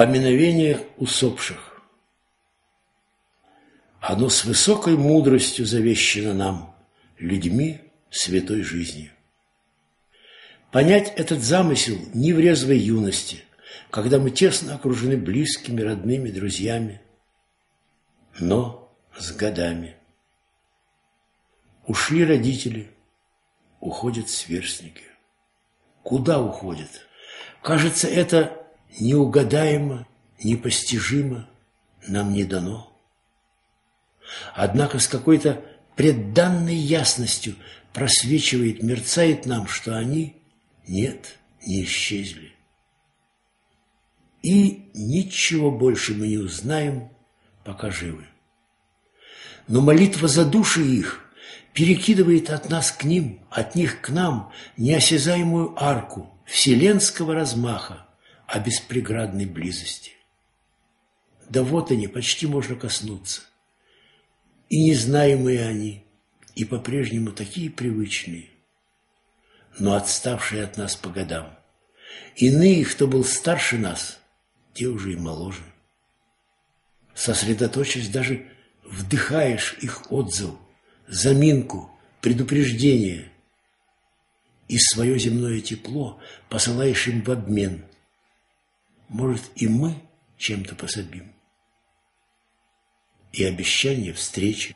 Поминовение усопших. Оно с высокой мудростью завещено нам, людьми святой жизни. Понять этот замысел не в резвой юности, когда мы тесно окружены близкими, родными, друзьями, но с годами. Ушли родители, уходят сверстники. Куда уходят? Кажется, это неугадаемо, непостижимо нам не дано. Однако с какой-то предданной ясностью просвечивает, мерцает нам, что они, нет, не исчезли. И ничего больше мы не узнаем, пока живы. Но молитва за души их перекидывает от нас к ним, от них к нам неосязаемую арку вселенского размаха, о беспреградной близости. Да вот они, почти можно коснуться. И незнаемые они, и по-прежнему такие привычные, но отставшие от нас по годам. Иные, кто был старше нас, те уже и моложе. Сосредоточившись, даже вдыхаешь их отзыв, заминку, предупреждение, и свое земное тепло посылаешь им в обмен – может, и мы чем-то пособим. И обещание встречи